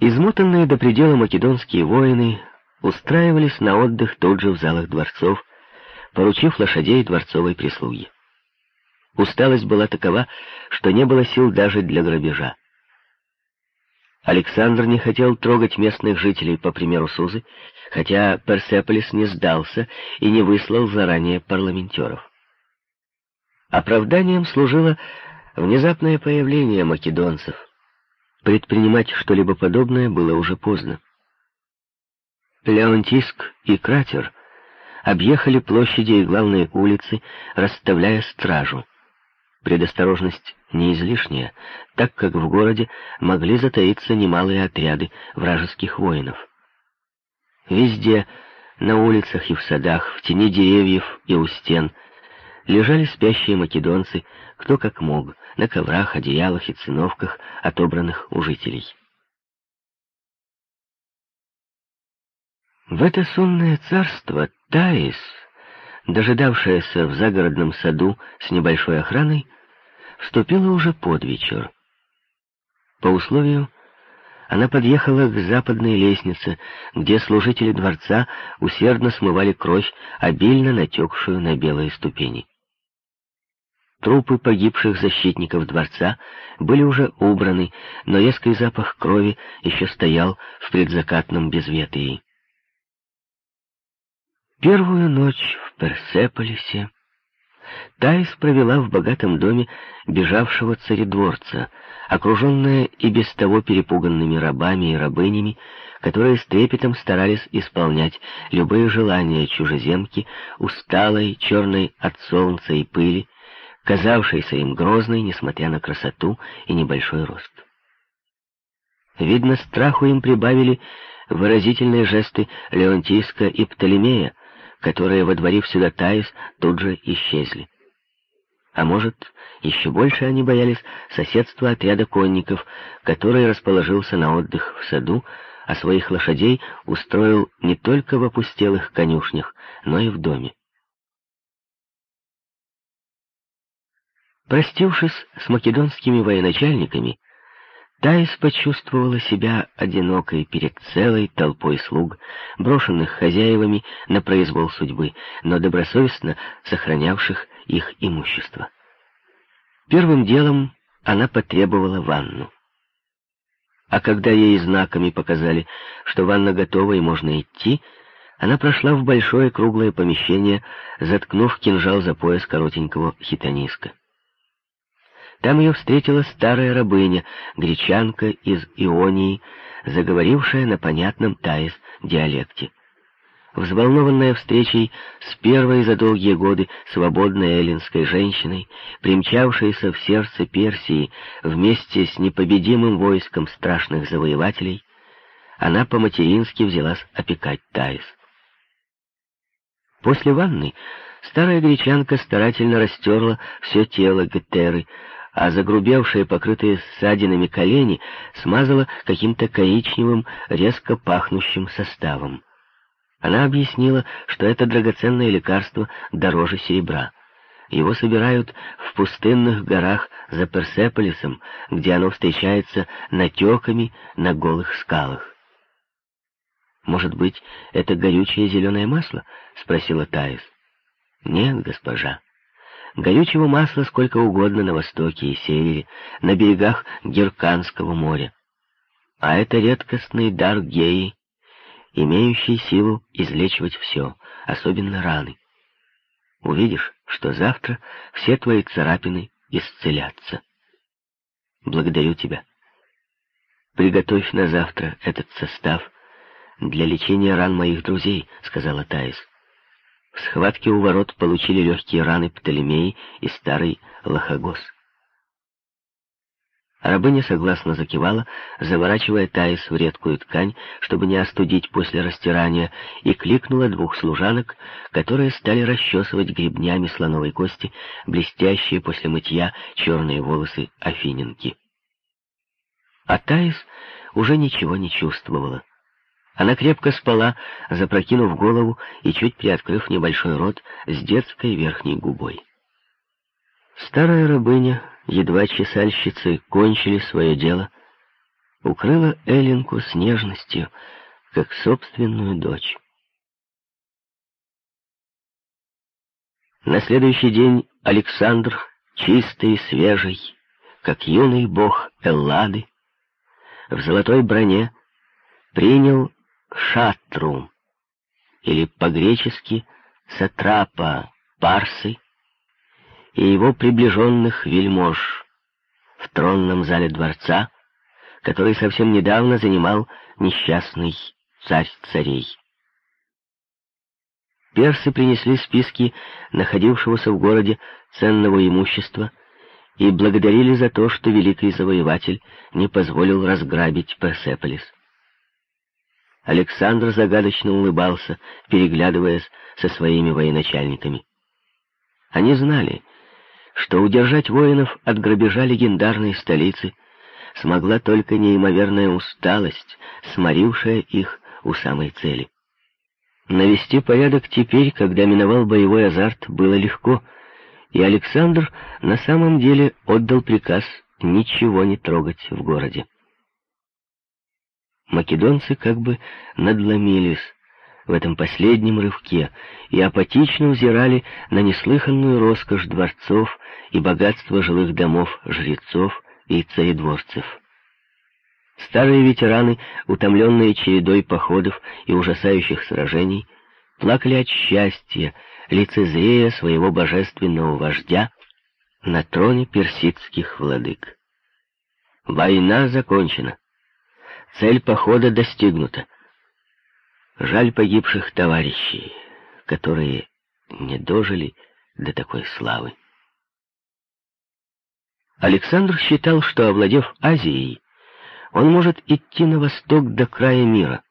Измотанные до предела македонские воины устраивались на отдых тут же в залах дворцов, поручив лошадей дворцовой прислуги. Усталость была такова, что не было сил даже для грабежа. Александр не хотел трогать местных жителей, по примеру Сузы, хотя Персеполис не сдался и не выслал заранее парламентеров. Оправданием служило внезапное появление македонцев. Предпринимать что-либо подобное было уже поздно. Леонтиск и Кратер объехали площади и главные улицы, расставляя стражу. Предосторожность не излишняя, так как в городе могли затаиться немалые отряды вражеских воинов. Везде, на улицах и в садах, в тени деревьев и у стен — лежали спящие македонцы, кто как мог, на коврах, одеялах и циновках, отобранных у жителей. В это сонное царство Таис, дожидавшаяся в загородном саду с небольшой охраной, вступила уже под вечер. По условию, она подъехала к западной лестнице, где служители дворца усердно смывали кровь, обильно натекшую на белые ступени. Трупы погибших защитников дворца были уже убраны, но резкий запах крови еще стоял в предзакатном безветрии. Первую ночь в Персеполисе Таис провела в богатом доме бежавшего царедворца, окруженная и без того перепуганными рабами и рабынями, которые с трепетом старались исполнять любые желания чужеземки, усталой, черной от солнца и пыли, казавшейся им грозной, несмотря на красоту и небольшой рост. Видно, страху им прибавили выразительные жесты Леонтийска и Птолемея, которые, водворив сюда Таис, тут же исчезли. А может, еще больше они боялись соседства отряда конников, который расположился на отдых в саду, а своих лошадей устроил не только в опустелых конюшнях, но и в доме. Простившись с македонскими военачальниками, Таис почувствовала себя одинокой перед целой толпой слуг, брошенных хозяевами на произвол судьбы, но добросовестно сохранявших их имущество. Первым делом она потребовала ванну. А когда ей знаками показали, что ванна готова и можно идти, она прошла в большое круглое помещение, заткнув кинжал за пояс коротенького хитониска. Там ее встретила старая рабыня, гречанка из Ионии, заговорившая на понятном таис диалекте. Взволнованная встречей с первой за долгие годы свободной эллинской женщиной, примчавшейся в сердце Персии вместе с непобедимым войском страшных завоевателей, она по-матерински взялась опекать Таис. После ванны старая гречанка старательно растерла все тело Гетеры, а загрубевшие, покрытые ссадинами колени смазала каким-то коричневым, резко пахнущим составом. Она объяснила, что это драгоценное лекарство дороже серебра. Его собирают в пустынных горах за Персеполисом, где оно встречается натеками на голых скалах. «Может быть, это горючее зеленое масло?» — спросила Таис. «Нет, госпожа. Горючего масла сколько угодно на востоке и севере, на берегах Герканского моря. А это редкостный дар геи, имеющий силу излечивать все, особенно раны. Увидишь, что завтра все твои царапины исцелятся. Благодарю тебя. Приготовь на завтра этот состав для лечения ран моих друзей, сказала Таис. В схватке у ворот получили легкие раны Птолемей и старый Лохогос. Рабыня согласно закивала, заворачивая Таис в редкую ткань, чтобы не остудить после растирания, и кликнула двух служанок, которые стали расчесывать гребнями слоновой кости блестящие после мытья черные волосы Афиненки. А Таис уже ничего не чувствовала. Она крепко спала, запрокинув голову и чуть приоткрыв небольшой рот с детской верхней губой. Старая рабыня, едва чесальщицы кончили свое дело, укрыла Эллинку с нежностью, как собственную дочь. На следующий день Александр, чистый и свежий, как юный бог Эллады, в золотой броне принял шатру, или по-гречески сатрапа Парсы, и его приближенных вельмож в тронном зале дворца, который совсем недавно занимал несчастный царь царей. Персы принесли списки находившегося в городе ценного имущества и благодарили за то, что великий завоеватель не позволил разграбить Персеполис. Александр загадочно улыбался, переглядываясь со своими военачальниками. Они знали, что удержать воинов от грабежа легендарной столицы смогла только неимоверная усталость, сморившая их у самой цели. Навести порядок теперь, когда миновал боевой азарт, было легко, и Александр на самом деле отдал приказ ничего не трогать в городе. Македонцы как бы надломились в этом последнем рывке и апатично взирали на неслыханную роскошь дворцов и богатство жилых домов жрецов и царедворцев. Старые ветераны, утомленные чередой походов и ужасающих сражений, плакали от счастья, лицезрея своего божественного вождя на троне персидских владык. Война закончена. Цель похода достигнута. Жаль погибших товарищей, которые не дожили до такой славы. Александр считал, что, овладев Азией, он может идти на восток до края мира,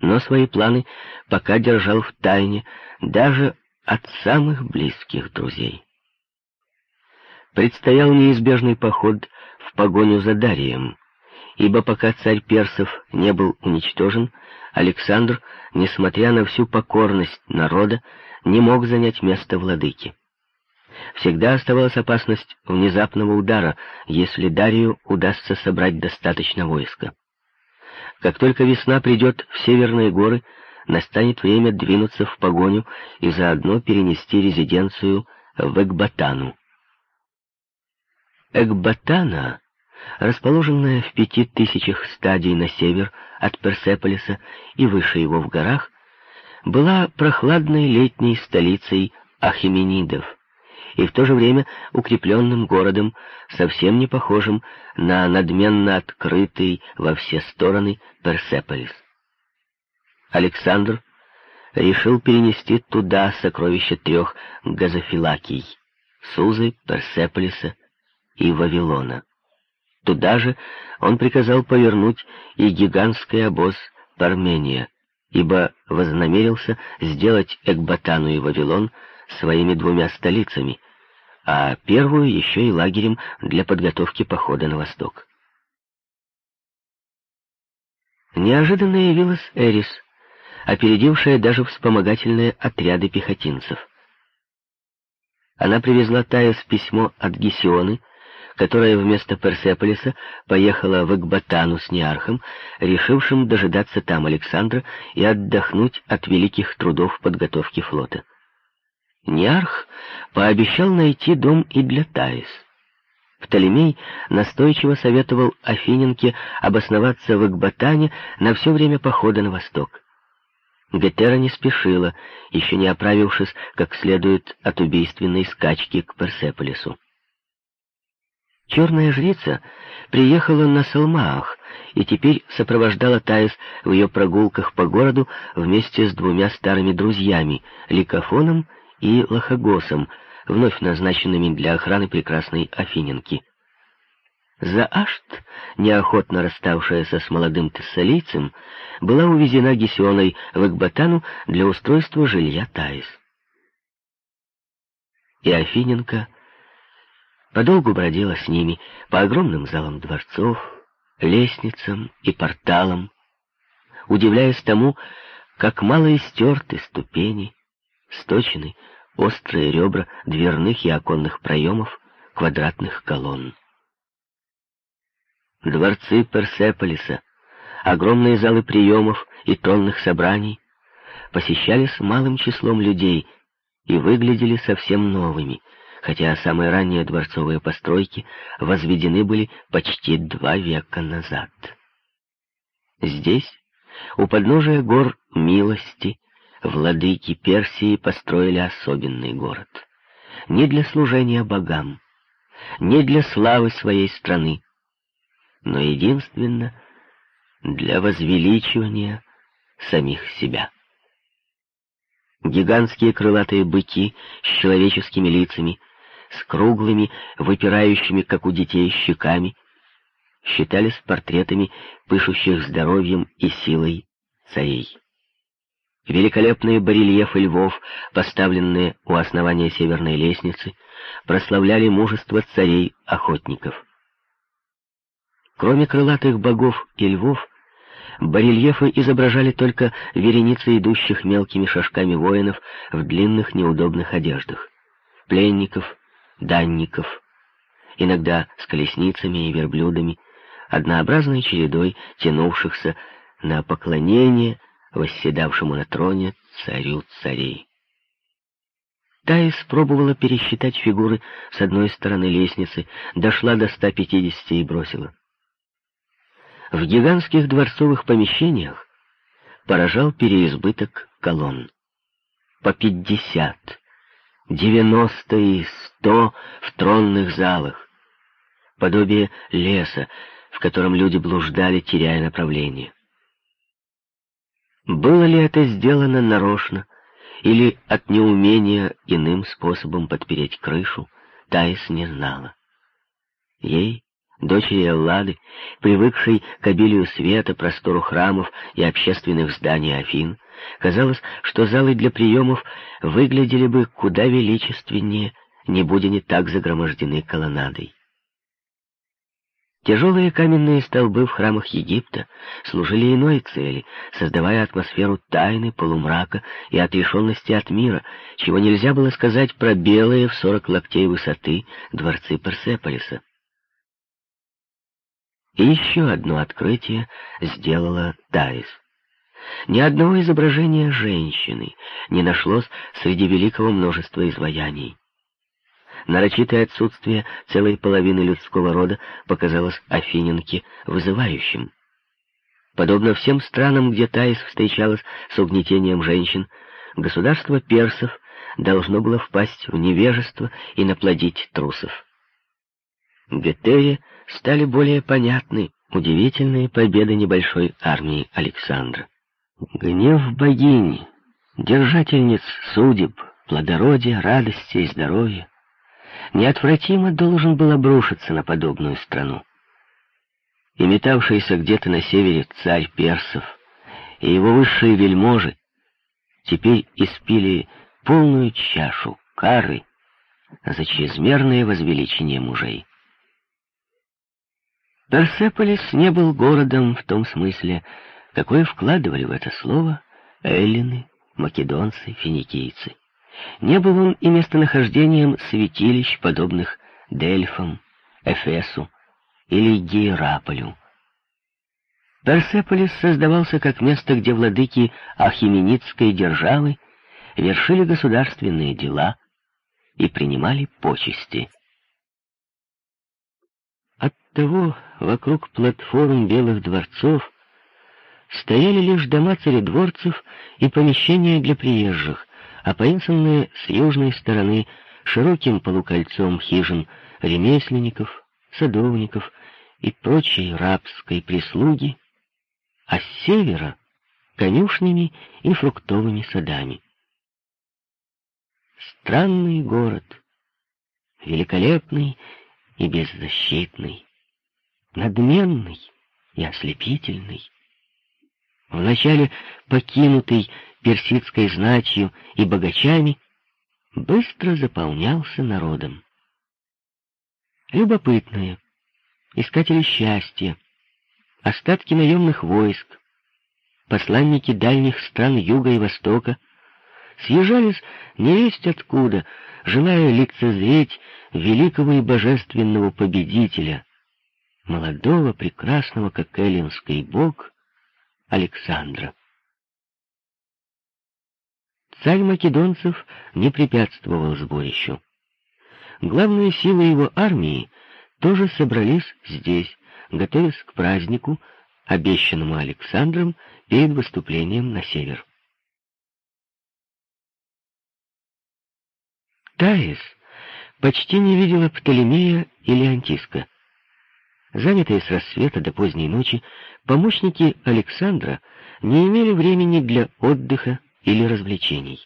но свои планы пока держал в тайне даже от самых близких друзей. Предстоял неизбежный поход в погоню за Дарием, ибо пока царь персов не был уничтожен, Александр, несмотря на всю покорность народа, не мог занять место владыки. Всегда оставалась опасность внезапного удара, если Дарию удастся собрать достаточно войска. Как только весна придет в северные горы, настанет время двинуться в погоню и заодно перенести резиденцию в Экбатану. Экбатана, расположенная в пяти тысячах стадий на север от Персеполиса и выше его в горах, была прохладной летней столицей Ахименидов и в то же время укрепленным городом, совсем не похожим на надменно открытый во все стороны Персеполис. Александр решил перенести туда сокровища трех газофилакий — Сузы, Персеполиса и Вавилона. Туда же он приказал повернуть и гигантский обоз Пармения, ибо вознамерился сделать Экбатану и Вавилон своими двумя столицами, а первую еще и лагерем для подготовки похода на восток. Неожиданно явилась Эрис, опередившая даже вспомогательные отряды пехотинцев. Она привезла Таис письмо от Гесионы, которая вместо Персеполиса поехала в Экбатану с Неархом, решившим дожидаться там Александра и отдохнуть от великих трудов подготовки флота. Неарх пообещал найти дом и для Таис. Птолемей настойчиво советовал Афиненке обосноваться в Экбатане на все время похода на восток. Гетера не спешила, еще не оправившись как следует от убийственной скачки к Персеполису. Черная жрица приехала на Салмаах и теперь сопровождала Таис в ее прогулках по городу вместе с двумя старыми друзьями, Ликофоном и Лохогосом, вновь назначенными для охраны прекрасной Афиненки. Заашт, неохотно расставшаяся с молодым тессалийцем, была увезена Гесионой в Экбатану для устройства жилья Таис. И Афиненко подолгу бродила с ними по огромным залам дворцов, лестницам и порталам, удивляясь тому, как мало истерты ступени, сточены острые ребра дверных и оконных проемов, квадратных колонн. дворцы Персеполиса, огромные залы приемов и тронных собраний посещались малым числом людей и выглядели совсем новыми, хотя самые ранние дворцовые постройки возведены были почти два века назад. Здесь, у подножия гор Милости, владыки Персии построили особенный город. Не для служения богам, не для славы своей страны, но единственно для возвеличивания самих себя. Гигантские крылатые быки с человеческими лицами, с круглыми, выпирающими, как у детей, щеками, считались портретами пышущих здоровьем и силой царей. Великолепные барельефы львов, поставленные у основания северной лестницы, прославляли мужество царей-охотников. Кроме крылатых богов и львов, барельефы изображали только вереницы идущих мелкими шажками воинов в длинных неудобных одеждах, пленников, данников, иногда с колесницами и верблюдами, однообразной чередой тянувшихся на поклонение восседавшему на троне царю царей. Таис пробовала пересчитать фигуры с одной стороны лестницы, дошла до 150 и бросила. В гигантских дворцовых помещениях поражал переизбыток колонн. По пятьдесят, девяносто и сто в тронных залах. Подобие леса, в котором люди блуждали, теряя направление. Было ли это сделано нарочно или от неумения иным способом подпереть крышу, Таис не знала. Ей дочери Эллады, привыкшей к обилию света, простору храмов и общественных зданий Афин, казалось, что залы для приемов выглядели бы куда величественнее, не будь они так загромождены колоннадой. Тяжелые каменные столбы в храмах Египта служили иной цели, создавая атмосферу тайны, полумрака и отрешенности от мира, чего нельзя было сказать про белые в сорок локтей высоты дворцы Персеполиса. И еще одно открытие сделала Таис. Ни одного изображения женщины не нашлось среди великого множества изваяний. Нарочитое отсутствие целой половины людского рода показалось Афиненке вызывающим. Подобно всем странам, где Таис встречалась с угнетением женщин, государство персов должно было впасть в невежество и наплодить трусов. Гетере стали более понятны удивительные победы небольшой армии Александра. Гнев богини, держательниц судеб, плодородия, радости и здоровья, неотвратимо должен был обрушиться на подобную страну. И метавшийся где-то на севере царь персов и его высшие вельможи теперь испили полную чашу кары за чрезмерное возвеличение мужей. Персеполис не был городом в том смысле, какой вкладывали в это слово эллины, македонцы, финикийцы. Не был он и местонахождением святилищ, подобных Дельфам, Эфесу или Гейраполю. Персеполис создавался как место, где владыки Ахименидской державы вершили государственные дела и принимали почести. Оттого вокруг платформ белых дворцов стояли лишь дома царедворцев и помещения для приезжих, опоясанные с южной стороны широким полукольцом хижин ремесленников, садовников и прочей рабской прислуги, а с севера — конюшнями и фруктовыми садами. Странный город, великолепный и беззащитный, надменный и ослепительный. Вначале покинутый персидской знатью и богачами, быстро заполнялся народом. Любопытные, искатели счастья, остатки наемных войск, посланники дальних стран Юга и Востока съезжались невесть откуда, желая лицезреть великого и божественного победителя, молодого, прекрасного, как эллинский бог, Александра. Царь македонцев не препятствовал сборищу. Главные силы его армии тоже собрались здесь, готовясь к празднику, обещанному Александром перед выступлением на север. Таис почти не видела Птолемея или Антиска. Занятые с рассвета до поздней ночи, помощники Александра не имели времени для отдыха или развлечений.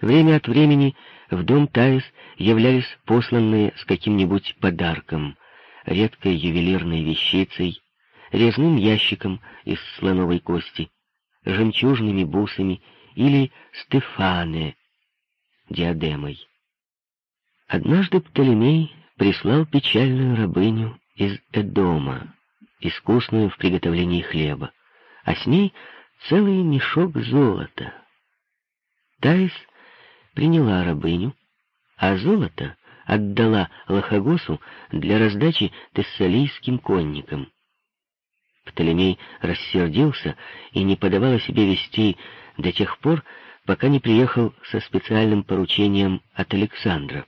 Время от времени в дом Таис являлись посланные с каким-нибудь подарком, редкой ювелирной вещицей, резным ящиком из слоновой кости, жемчужными бусами или стефане, диадемой. Однажды Птолемей прислал печальную рабыню из Эдома, искусную в приготовлении хлеба, а с ней целый мешок золота. Таис приняла рабыню, а золото отдала Лохогосу для раздачи тессалийским конникам. Птолемей рассердился и не подавал о себе вестей до тех пор, пока не приехал со специальным поручением от Александра.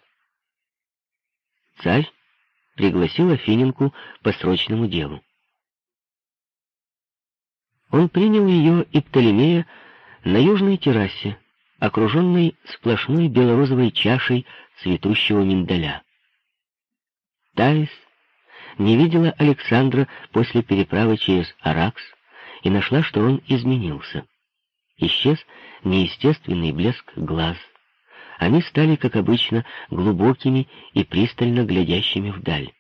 Царь пригласил Афиненку по срочному делу. Он принял ее и Птолемея на южной террасе, окруженной сплошной белорозовой чашей цветущего миндаля. Таис не видела Александра после переправы через Аракс и нашла, что он изменился. Исчез неестественный блеск глаз. Они стали, как обычно, глубокими и пристально глядящими вдаль.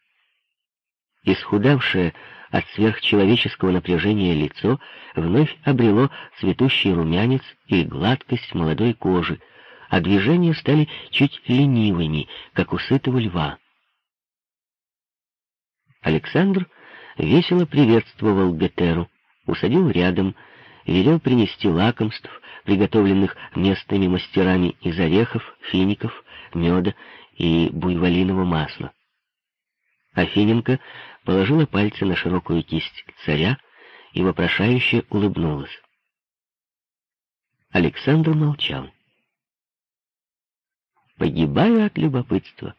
Исхудавшее от сверхчеловеческого напряжения лицо вновь обрело цветущий румянец и гладкость молодой кожи, а движения стали чуть ленивыми, как у сытого льва. Александр весело приветствовал Гетеру, усадил рядом, велел принести лакомств, приготовленных местными мастерами из орехов, фиников, меда и буйволиного масла. Афиненко положила пальцы на широкую кисть царя и вопрошающе улыбнулась. Александр молчал. Погибая от любопытства,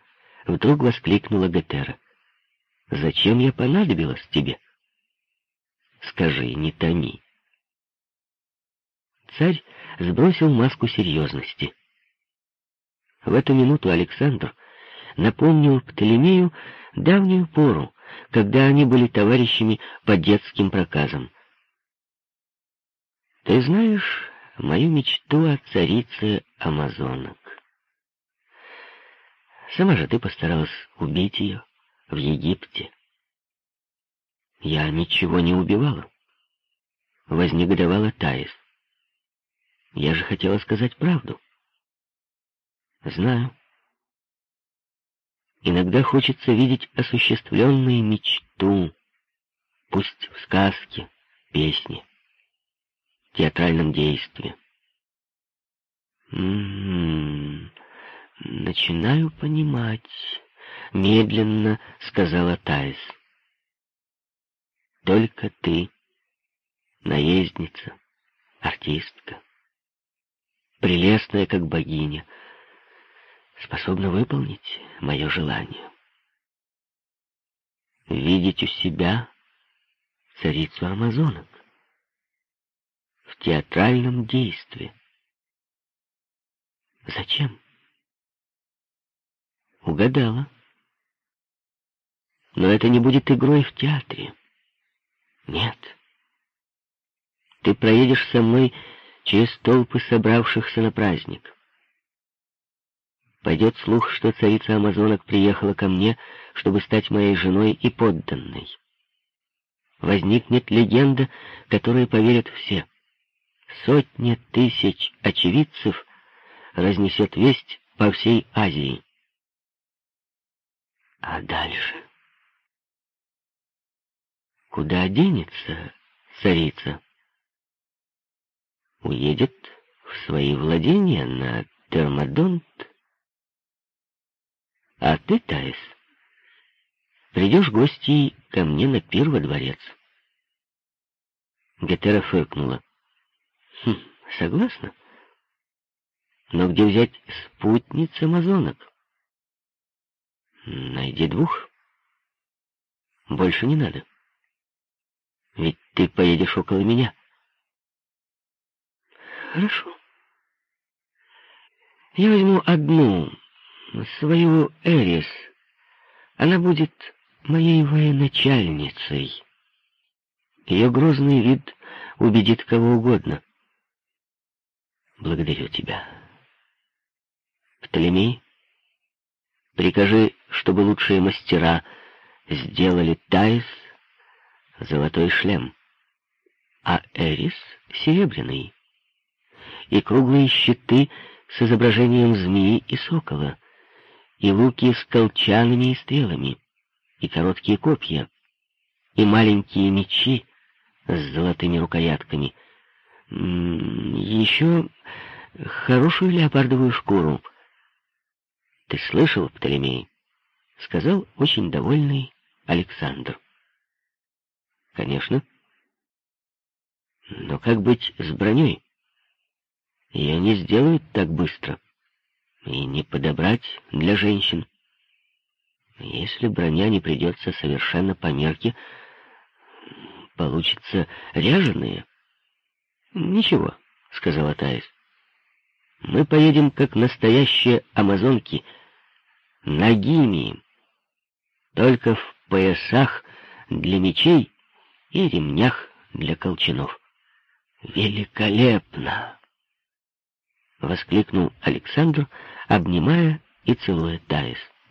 вдруг воскликнула Гетера. Зачем я понадобилась тебе? Скажи, не томи. Царь сбросил маску серьезности. В эту минуту Александр напомнил Птолемею давнюю пору, когда они были товарищами по детским проказам. Ты знаешь мою мечту о царице Амазонок. Сама же ты постаралась убить ее в Египте. Я ничего не убивала. Вознегодовала Таис. Я же хотела сказать правду. Знаю. Иногда хочется видеть осуществленную мечту, пусть в сказке, песне, театральном действии. М -м -м, начинаю понимать медленно сказала Таис. Только ты, наездница, артистка, прелестная, как богиня, способна выполнить мое желание. Видеть у себя царицу амазонок в театральном действии. Зачем? Угадала. Но это не будет игрой в театре. Нет. Ты проедешь со мной через толпы собравшихся на праздник. Пойдет слух, что царица Амазонок приехала ко мне, чтобы стать моей женой и подданной. Возникнет легенда, которой поверят все. Сотни тысяч очевидцев разнесет весть по всей Азии. А дальше... Куда денется царица? Уедет в свои владения на Термодонт. А ты, Таис, Придешь гостей ко мне на пир во дворец. Гетера фыркнула. Хм, согласна. Но где взять спутниц амазонок? Найди двух. Больше не надо. Ведь ты поедешь около меня. Хорошо. Я возьму одну, свою Эрис. Она будет моей военачальницей. Ее грозный вид убедит кого угодно. Благодарю тебя. Птолемей, прикажи, чтобы лучшие мастера сделали Таис золотой шлем, а Эрис — серебряный, и круглые щиты с изображением змеи и сокола, и луки с колчанами и стрелами, и короткие копья, и маленькие мечи с золотыми рукоятками. Еще хорошую леопардовую шкуру. Ты слышал, Птолемей? Сказал очень довольный Александр. Конечно. Но как быть с броней? Ее не сделают так быстро. И не подобрать для женщин. Если броня не придется совершенно по мерке, получится ряженые. Ничего, сказала Таис. Мы поедем как настоящие амазонки, нагими, только в поясах для мечей и ремнях для колчанов. Великолепно! — воскликнул Александр, обнимая и целуя Таис.